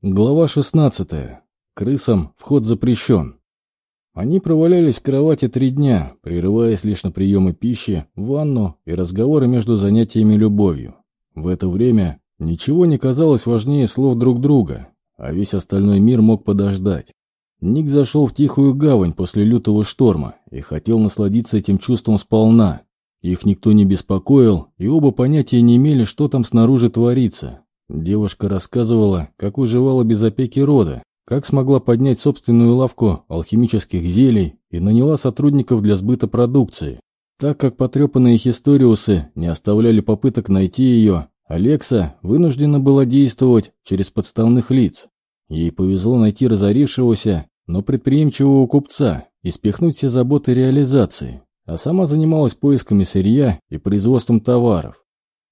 Глава 16. Крысам вход запрещен. Они провалялись в кровати три дня, прерываясь лишь на приемы пищи, ванну и разговоры между занятиями любовью. В это время ничего не казалось важнее слов друг друга, а весь остальной мир мог подождать. Ник зашел в тихую гавань после лютого шторма и хотел насладиться этим чувством сполна. Их никто не беспокоил, и оба понятия не имели, что там снаружи творится. Девушка рассказывала, как выживала без опеки рода, как смогла поднять собственную лавку алхимических зелий и наняла сотрудников для сбыта продукции. Так как потрепанные хисториусы не оставляли попыток найти ее, Алекса вынуждена была действовать через подставных лиц. Ей повезло найти разорившегося, но предприимчивого купца и спихнуть все заботы реализации, а сама занималась поисками сырья и производством товаров.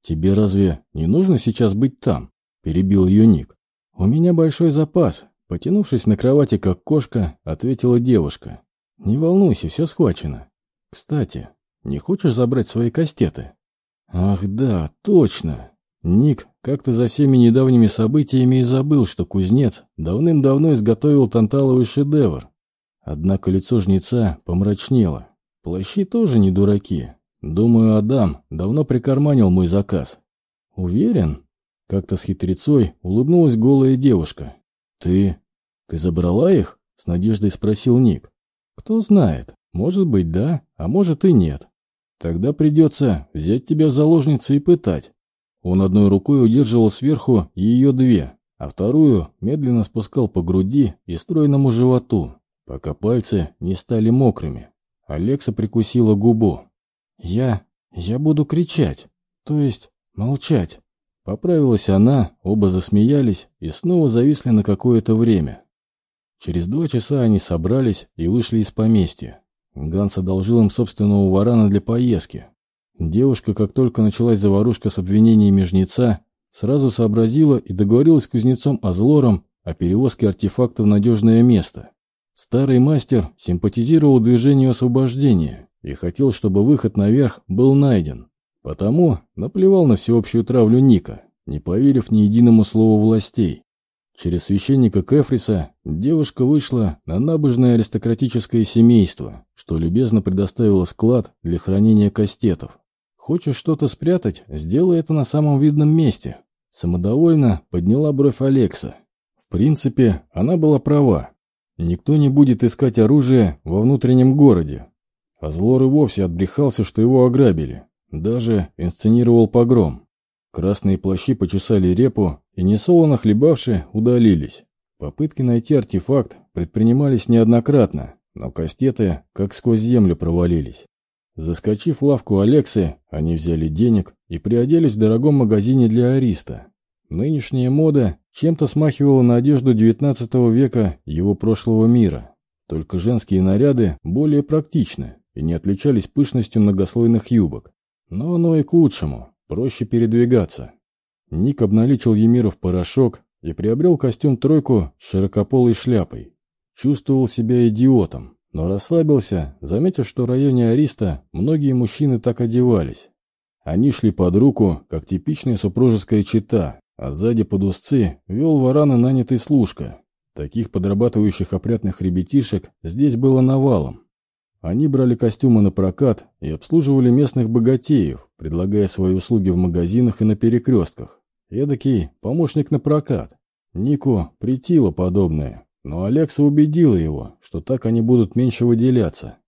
«Тебе разве не нужно сейчас быть там?» – перебил ее Ник. «У меня большой запас», – потянувшись на кровати, как кошка, ответила девушка. «Не волнуйся, все схвачено. Кстати, не хочешь забрать свои кастеты?» «Ах да, точно!» Ник как-то за всеми недавними событиями и забыл, что кузнец давным-давно изготовил танталовый шедевр. Однако лицо жнеца помрачнело. Плащи тоже не дураки, Думаю, Адам давно прикарманил мой заказ. Уверен? Как-то с хитрецой улыбнулась голая девушка. Ты... ты забрала их? С надеждой спросил Ник. Кто знает. Может быть, да, а может и нет. Тогда придется взять тебя в заложницы и пытать. Он одной рукой удерживал сверху ее две, а вторую медленно спускал по груди и стройному животу, пока пальцы не стали мокрыми. Алекса прикусила губу. «Я... я буду кричать, то есть молчать». Поправилась она, оба засмеялись и снова зависли на какое-то время. Через два часа они собрались и вышли из поместья. Ганс одолжил им собственного варана для поездки. Девушка, как только началась заварушка с обвинениями жнеца, сразу сообразила и договорилась с кузнецом Азлором о перевозке артефакта в надежное место. Старый мастер симпатизировал движению освобождения и хотел, чтобы выход наверх был найден. Потому наплевал на всеобщую травлю Ника, не поверив ни единому слову властей. Через священника Кефриса девушка вышла на набожное аристократическое семейство, что любезно предоставило склад для хранения кастетов. Хочешь что-то спрятать, сделай это на самом видном месте. Самодовольно подняла бровь Алекса. В принципе, она была права. Никто не будет искать оружие во внутреннем городе, Азлор и вовсе отбрехался, что его ограбили. Даже инсценировал погром. Красные плащи почесали репу и, несолоно хлебавши, удалились. Попытки найти артефакт предпринимались неоднократно, но кастеты как сквозь землю провалились. Заскочив в лавку Алексы, они взяли денег и приоделись в дорогом магазине для ариста. Нынешняя мода чем-то смахивала на одежду XIX века его прошлого мира. Только женские наряды более практичны и не отличались пышностью многослойных юбок. Но оно и к лучшему, проще передвигаться. Ник обналичил Емира в порошок и приобрел костюм-тройку с широкополой шляпой. Чувствовал себя идиотом, но расслабился, заметив, что в районе Ариста многие мужчины так одевались. Они шли под руку, как типичная супружеская чета, а сзади под узцы вел варана нанятый служка. Таких подрабатывающих опрятных ребятишек здесь было навалом. Они брали костюмы на прокат и обслуживали местных богатеев, предлагая свои услуги в магазинах и на перекрестках. Эдакий помощник на прокат. Нику притило подобное, но Алекса убедила его, что так они будут меньше выделяться.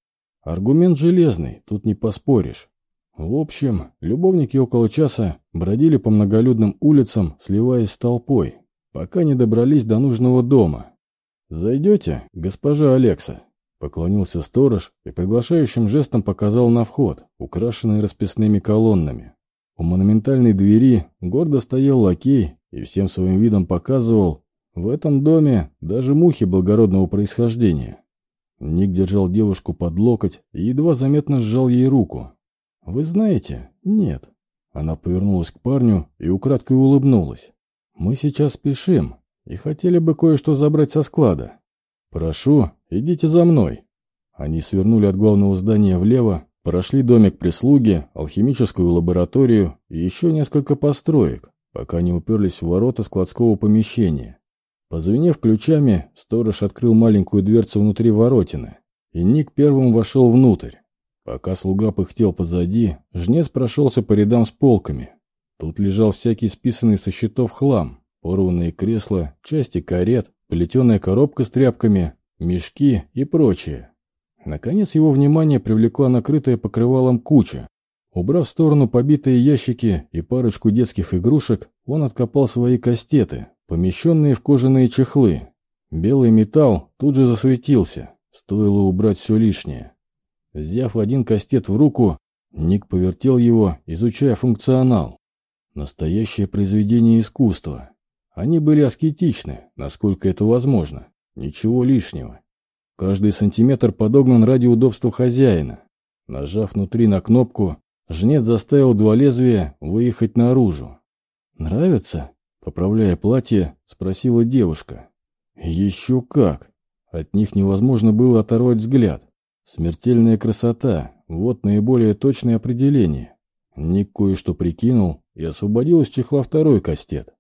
Аргумент железный, тут не поспоришь. В общем, любовники около часа бродили по многолюдным улицам, сливаясь с толпой, пока не добрались до нужного дома. «Зайдете, госпожа Алекса?» Поклонился сторож и приглашающим жестом показал на вход, украшенный расписными колоннами. У монументальной двери гордо стоял лакей и всем своим видом показывал, в этом доме даже мухи благородного происхождения. Ник держал девушку под локоть и едва заметно сжал ей руку. «Вы знаете? Нет». Она повернулась к парню и украдкой улыбнулась. «Мы сейчас спешим и хотели бы кое-что забрать со склада. Прошу, идите за мной». Они свернули от главного здания влево, прошли домик прислуги, алхимическую лабораторию и еще несколько построек, пока не уперлись в ворота складского помещения. Позвенев ключами, сторож открыл маленькую дверцу внутри воротины, и Ник первым вошел внутрь. Пока слуга пыхтел позади, жнец прошелся по рядам с полками. Тут лежал всякий списанный со счетов хлам, порванные кресла, части карет, плетеная коробка с тряпками, мешки и прочее. Наконец его внимание привлекла накрытая покрывалом куча. Убрав в сторону побитые ящики и парочку детских игрушек, он откопал свои кастеты, помещенные в кожаные чехлы. Белый металл тут же засветился, стоило убрать все лишнее. Взяв один кастет в руку, Ник повертел его, изучая функционал. Настоящее произведение искусства. Они были аскетичны, насколько это возможно. Ничего лишнего. Каждый сантиметр подогнан ради удобства хозяина. Нажав внутри на кнопку, жнец заставил два лезвия выехать наружу. «Нравится?» — поправляя платье, спросила девушка. «Еще как!» От них невозможно было оторвать взгляд. Смертельная красота — вот наиболее точное определение. Ник кое-что прикинул и освободил из чехла второй кастет.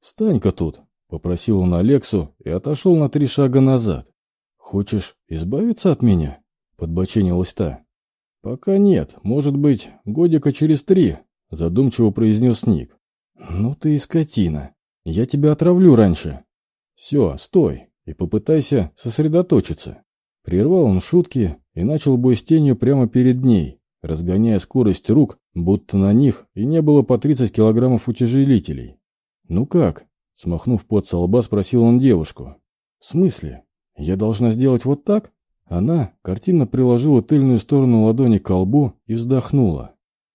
«Встань-ка тут!» — попросил он Алексу и отошел на три шага назад. «Хочешь избавиться от меня?» — подбоченилась та. «Пока нет. Может быть, годика через три», — задумчиво произнес Ник. «Ну ты и скотина. Я тебя отравлю раньше». «Все, стой и попытайся сосредоточиться». Прервал он шутки и начал бой с тенью прямо перед ней, разгоняя скорость рук, будто на них и не было по 30 килограммов утяжелителей. «Ну как?» — смахнув пот со лба, спросил он девушку. «В смысле?» «Я должна сделать вот так?» Она картинно приложила тыльную сторону ладони к колбу и вздохнула.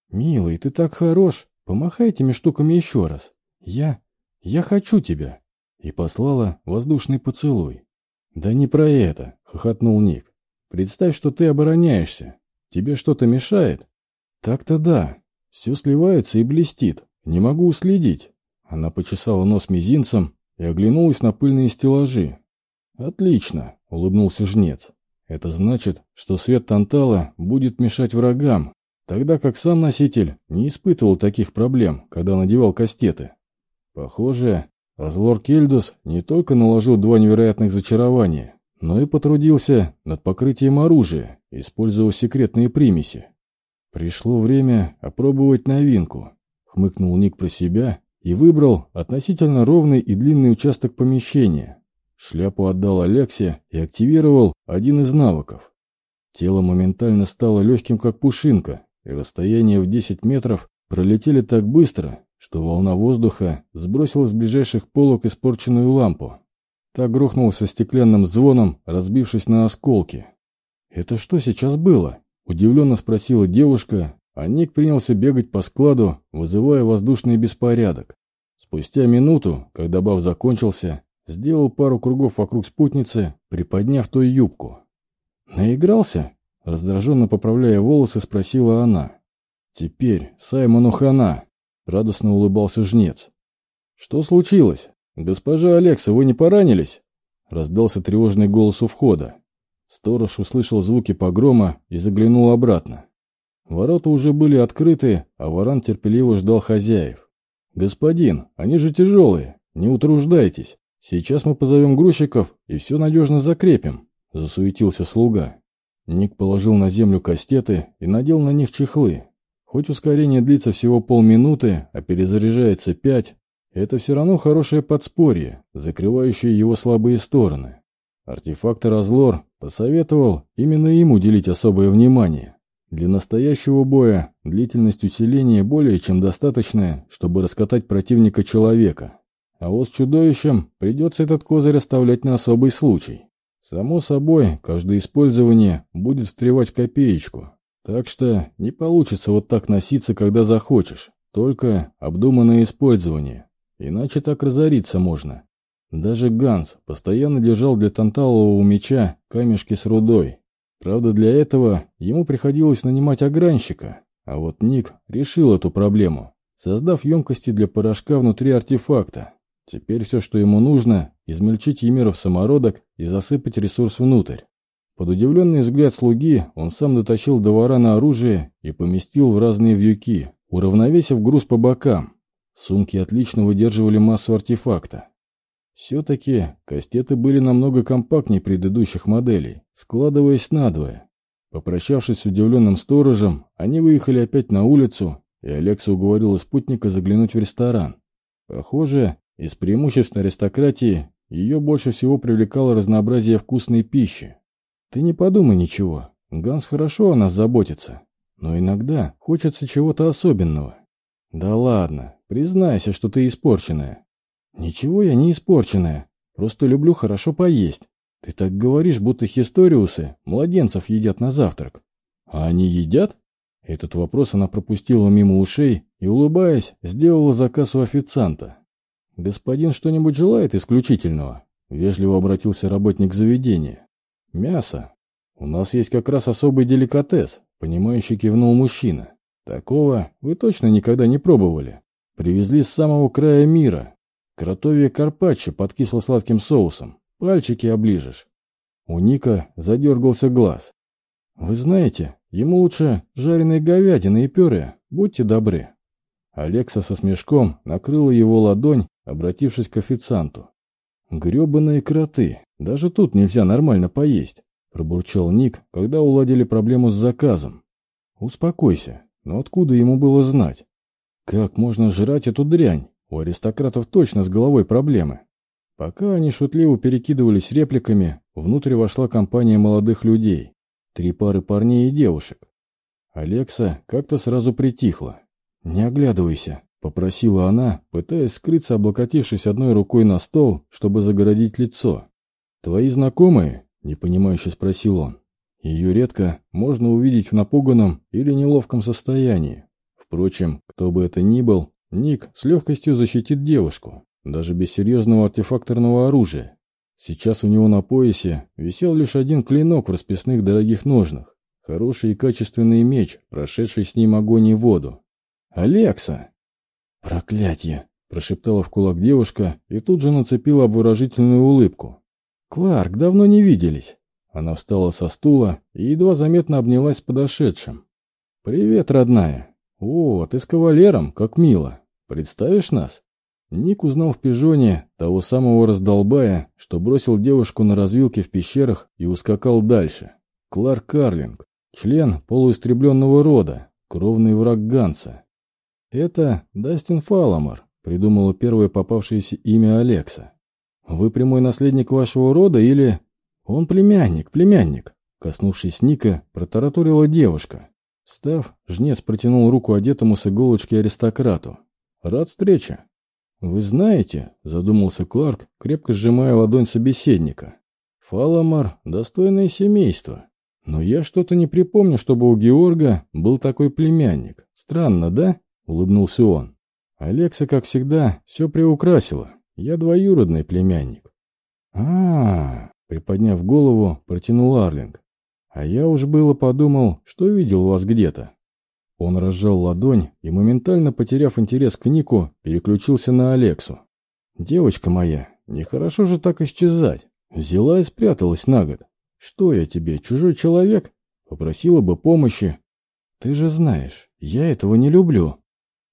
«Милый, ты так хорош. Помахай этими штуками еще раз. Я... я хочу тебя!» И послала воздушный поцелуй. «Да не про это!» — хохотнул Ник. «Представь, что ты обороняешься. Тебе что-то мешает?» «Так-то да. Все сливается и блестит. Не могу уследить». Она почесала нос мизинцем и оглянулась на пыльные стеллажи, «Отлично», — улыбнулся жнец. «Это значит, что свет Тантала будет мешать врагам, тогда как сам носитель не испытывал таких проблем, когда надевал кастеты. Похоже, Азлор Кельдус не только наложил два невероятных зачарования, но и потрудился над покрытием оружия, используя секретные примеси. Пришло время опробовать новинку, хмыкнул Ник про себя и выбрал относительно ровный и длинный участок помещения, Шляпу отдал Алексе и активировал один из навыков. Тело моментально стало легким, как пушинка, и расстояние в 10 метров пролетели так быстро, что волна воздуха сбросила с ближайших полок испорченную лампу. Та грохнула со стеклянным звоном, разбившись на осколки. «Это что сейчас было?» – удивленно спросила девушка, а Ник принялся бегать по складу, вызывая воздушный беспорядок. Спустя минуту, когда баф закончился, Сделал пару кругов вокруг спутницы, приподняв той юбку. «Наигрался?» — раздраженно поправляя волосы, спросила она. «Теперь Саймону хана!» — радостно улыбался жнец. «Что случилось? Госпожа Алекса, вы не поранились?» Раздался тревожный голос у входа. Сторож услышал звуки погрома и заглянул обратно. Ворота уже были открыты, а варан терпеливо ждал хозяев. «Господин, они же тяжелые, не утруждайтесь!» «Сейчас мы позовем грузчиков и все надежно закрепим», — засуетился слуга. Ник положил на землю кастеты и надел на них чехлы. Хоть ускорение длится всего полминуты, а перезаряжается пять, это все равно хорошее подспорье, закрывающее его слабые стороны. Артефактор Азлор посоветовал именно ему уделить особое внимание. Для настоящего боя длительность усиления более чем достаточная, чтобы раскатать противника человека. А вот с чудовищем придется этот козырь оставлять на особый случай. Само собой, каждое использование будет встревать в копеечку. Так что не получится вот так носиться, когда захочешь. Только обдуманное использование. Иначе так разориться можно. Даже Ганс постоянно держал для танталового меча камешки с рудой. Правда, для этого ему приходилось нанимать огранщика. А вот Ник решил эту проблему, создав емкости для порошка внутри артефакта. Теперь все, что ему нужно, измельчить Емиров самородок и засыпать ресурс внутрь. Под удивленный взгляд слуги он сам дотащил до варана оружие и поместил в разные вьюки, уравновесив груз по бокам. Сумки отлично выдерживали массу артефакта. Все-таки кастеты были намного компактнее предыдущих моделей, складываясь надвое. Попрощавшись с удивленным сторожем, они выехали опять на улицу, и Алекса уговорила спутника заглянуть в ресторан. Похоже, из преимуществ аристократии ее больше всего привлекало разнообразие вкусной пищи. Ты не подумай ничего, Ганс хорошо о нас заботится, но иногда хочется чего-то особенного. Да ладно, признайся, что ты испорченная. Ничего я не испорченная, просто люблю хорошо поесть. Ты так говоришь, будто хисториусы младенцев едят на завтрак. А они едят? Этот вопрос она пропустила мимо ушей и, улыбаясь, сделала заказ у официанта. «Господин что-нибудь желает исключительного?» — вежливо обратился работник заведения. «Мясо. У нас есть как раз особый деликатес», — понимающий кивнул мужчина. «Такого вы точно никогда не пробовали. Привезли с самого края мира. Кротовье карпаччо под кисло-сладким соусом. Пальчики оближешь». У Ника задергался глаз. «Вы знаете, ему лучше жареной говядины и пюре, будьте добры». Алекса со смешком накрыла его ладонь, обратившись к официанту. «Гребаные кроты, даже тут нельзя нормально поесть», пробурчал Ник, когда уладили проблему с заказом. «Успокойся, но откуда ему было знать? Как можно жрать эту дрянь? У аристократов точно с головой проблемы». Пока они шутливо перекидывались репликами, внутрь вошла компания молодых людей. Три пары парней и девушек. Алекса как-то сразу притихла. «Не оглядывайся», — попросила она, пытаясь скрыться, облокотившись одной рукой на стол, чтобы загородить лицо. «Твои знакомые?» — непонимающе спросил он. Ее редко можно увидеть в напуганном или неловком состоянии. Впрочем, кто бы это ни был, Ник с легкостью защитит девушку, даже без серьезного артефакторного оружия. Сейчас у него на поясе висел лишь один клинок в расписных дорогих ножнах. Хороший и качественный меч, прошедший с ним огонь и воду. «Алекса!» «Проклятье!» – прошептала в кулак девушка и тут же нацепила обворожительную улыбку. «Кларк, давно не виделись!» Она встала со стула и едва заметно обнялась с подошедшим. «Привет, родная! О, ты с кавалером, как мило! Представишь нас?» Ник узнал в пижоне того самого раздолбая, что бросил девушку на развилке в пещерах и ускакал дальше. Кларк Карлинг, член полуистребленного рода, кровный враг Ганса. «Это Дастин Фаламар», — придумала первое попавшееся имя Алекса. «Вы прямой наследник вашего рода или...» «Он племянник, племянник», — коснувшись Ника, протараторила девушка. Став, жнец протянул руку одетому с иголочки аристократу. «Рад встрече». «Вы знаете», — задумался Кларк, крепко сжимая ладонь собеседника, «Фаламар — достойное семейство. Но я что-то не припомню, чтобы у Георга был такой племянник. Странно, да?» — улыбнулся он. Алекса, как всегда, все приукрасила. Я двоюродный племянник. а, -а, -а приподняв голову, протянул Арлинг. «А я уж было подумал, что видел вас где-то». Он разжал ладонь и, моментально потеряв интерес к Нику, переключился на Алексу. «Девочка моя, нехорошо же так исчезать. Взяла и спряталась на год. Что я тебе, чужой человек? Попросила бы помощи. Ты же знаешь, я этого не люблю».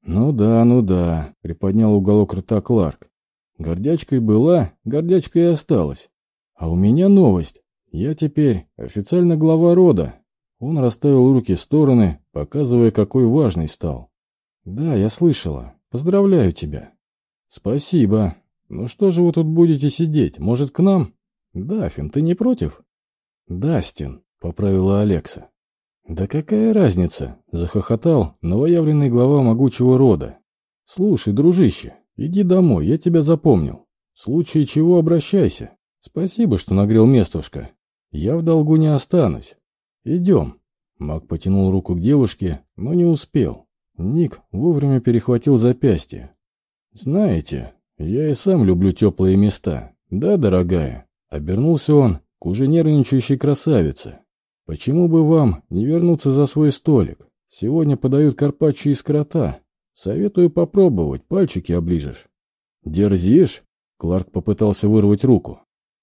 «Ну да, ну да», — приподнял уголок рта Кларк. «Гордячкой была, гордячкой и осталась. А у меня новость. Я теперь официально глава рода, он расставил руки в стороны, показывая, какой важный стал. «Да, я слышала. Поздравляю тебя». «Спасибо. Ну что же вы тут будете сидеть? Может, к нам?» «Даффин, ты не против?» «Дастин», — поправила Алекса. «Да какая разница?» — захохотал новоявленный глава могучего рода. «Слушай, дружище, иди домой, я тебя запомнил. В случае чего обращайся. Спасибо, что нагрел местушка. Я в долгу не останусь. «Идем». Маг потянул руку к девушке, но не успел. Ник вовремя перехватил запястье. «Знаете, я и сам люблю теплые места. Да, дорогая?» Обернулся он к уже нервничающей красавице. «Почему бы вам не вернуться за свой столик? Сегодня подают карпаччо из крота. Советую попробовать, пальчики оближешь». «Дерзишь?» Кларк попытался вырвать руку.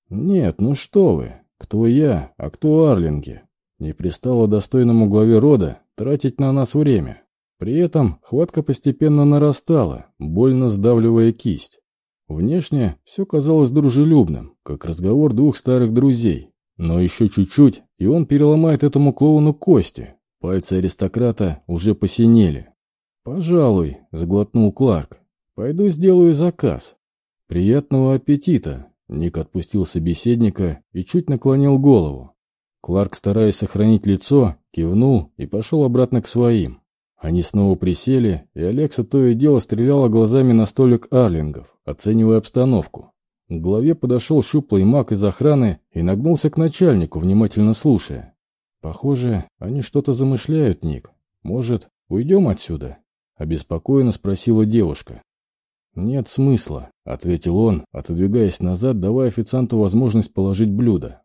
«Нет, ну что вы, кто я, а кто Арлинги? Не пристало достойному главе рода тратить на нас время. При этом хватка постепенно нарастала, больно сдавливая кисть. Внешне все казалось дружелюбным, как разговор двух старых друзей. Но еще чуть-чуть, и он переломает этому клоуну кости. Пальцы аристократа уже посинели. «Пожалуй», — заглотнул Кларк. «Пойду сделаю заказ». «Приятного аппетита!» Ник отпустил собеседника и чуть наклонил голову. Кларк, стараясь сохранить лицо, кивнул и пошел обратно к своим. Они снова присели, и Алекса то и дело стреляла глазами на столик арлингов, оценивая обстановку. К главе подошел щуплый маг из охраны и нагнулся к начальнику, внимательно слушая. «Похоже, они что-то замышляют, Ник. Может, уйдем отсюда?» — обеспокоенно спросила девушка. «Нет смысла», — ответил он, отодвигаясь назад, давая официанту возможность положить блюдо.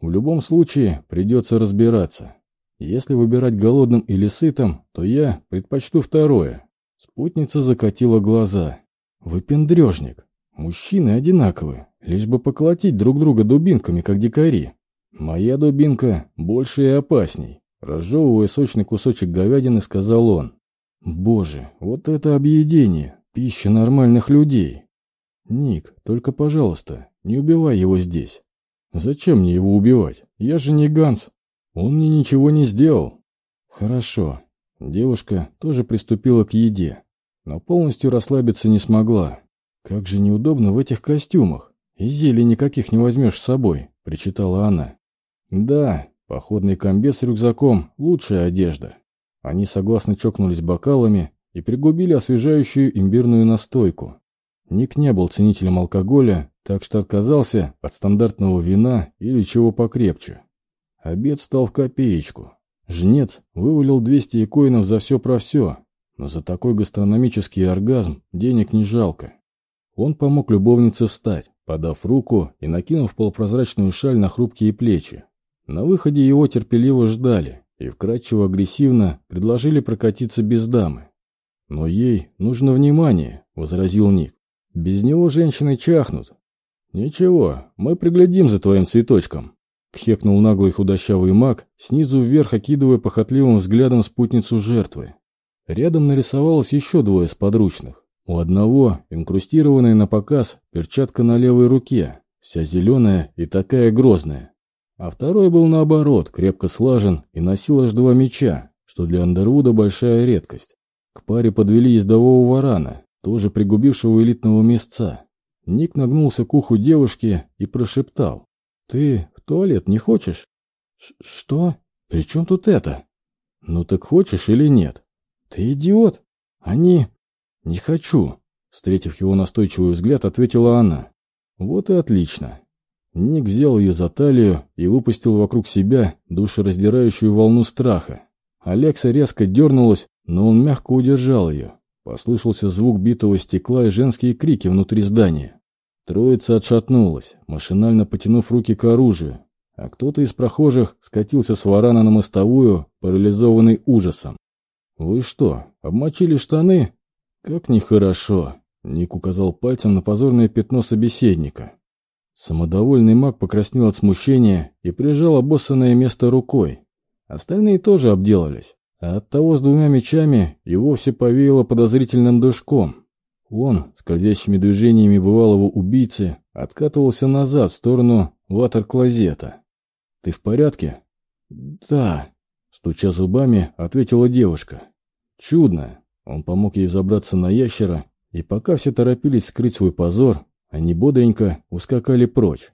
«В любом случае придется разбираться. Если выбирать голодным или сытым, то я предпочту второе. Спутница закатила глаза. Выпендрежник. Мужчины одинаковые, лишь бы поколотить друг друга дубинками, как дикари. Моя дубинка больше и опасней. Разжевывая сочный кусочек говядины, сказал он. Боже, вот это объедение, пища нормальных людей. Ник, только, пожалуйста, не убивай его здесь. Зачем мне его убивать? Я же не Ганс. Он мне ничего не сделал. Хорошо. Девушка тоже приступила к еде, но полностью расслабиться не смогла. Как же неудобно в этих костюмах. И зелий никаких не возьмешь с собой, причитала она. Да, походный комбез с рюкзаком – лучшая одежда. Они согласно чокнулись бокалами и пригубили освежающую имбирную настойку. Ник не был ценителем алкоголя, так что отказался от стандартного вина или чего покрепче. Обед стал в копеечку. Жнец вывалил 200 коинов за все про все, но за такой гастрономический оргазм денег не жалко. Он помог любовнице встать, подав руку и накинув полупрозрачную шаль на хрупкие плечи. На выходе его терпеливо ждали и вкрадчиво агрессивно предложили прокатиться без дамы. «Но ей нужно внимание», — возразил Ник. «Без него женщины чахнут». «Ничего, мы приглядим за твоим цветочком», Кхекнул наглый худощавый маг, снизу вверх окидывая похотливым взглядом спутницу жертвы. Рядом нарисовалось еще двое сподручных. У одного, инкрустированная на показ, перчатка на левой руке, вся зеленая и такая грозная. А второй был наоборот, крепко слажен и носил аж два меча, что для Андервуда большая редкость. К паре подвели ездового варана, тоже пригубившего элитного места. Ник нагнулся к уху девушки и прошептал. «Ты туалет не хочешь?» «Что? При чем тут это?» «Ну так хочешь или нет?» «Ты идиот! Они...» «Не хочу!» Встретив его настойчивый взгляд, ответила она. «Вот и отлично!» Ник взял ее за талию и выпустил вокруг себя душераздирающую волну страха. Алекса резко дернулась, но он мягко удержал ее. Послышался звук битого стекла и женские крики внутри здания. Троица отшатнулась, машинально потянув руки к оружию, а кто-то из прохожих скатился с варана на мостовую, парализованный ужасом. «Вы что, обмочили штаны?» «Как нехорошо!» — Ник указал пальцем на позорное пятно собеседника. Самодовольный маг покраснел от смущения и прижал обоссанное место рукой. Остальные тоже обделались, от того с двумя мечами и вовсе повеяло подозрительным душком. Он, скользящими движениями бывалого убийцы, откатывался назад в сторону ватер-клозета. «Ты в порядке?» «Да», — стуча зубами, ответила девушка. «Чудно». Он помог ей забраться на ящера, и пока все торопились скрыть свой позор, они бодренько ускакали прочь.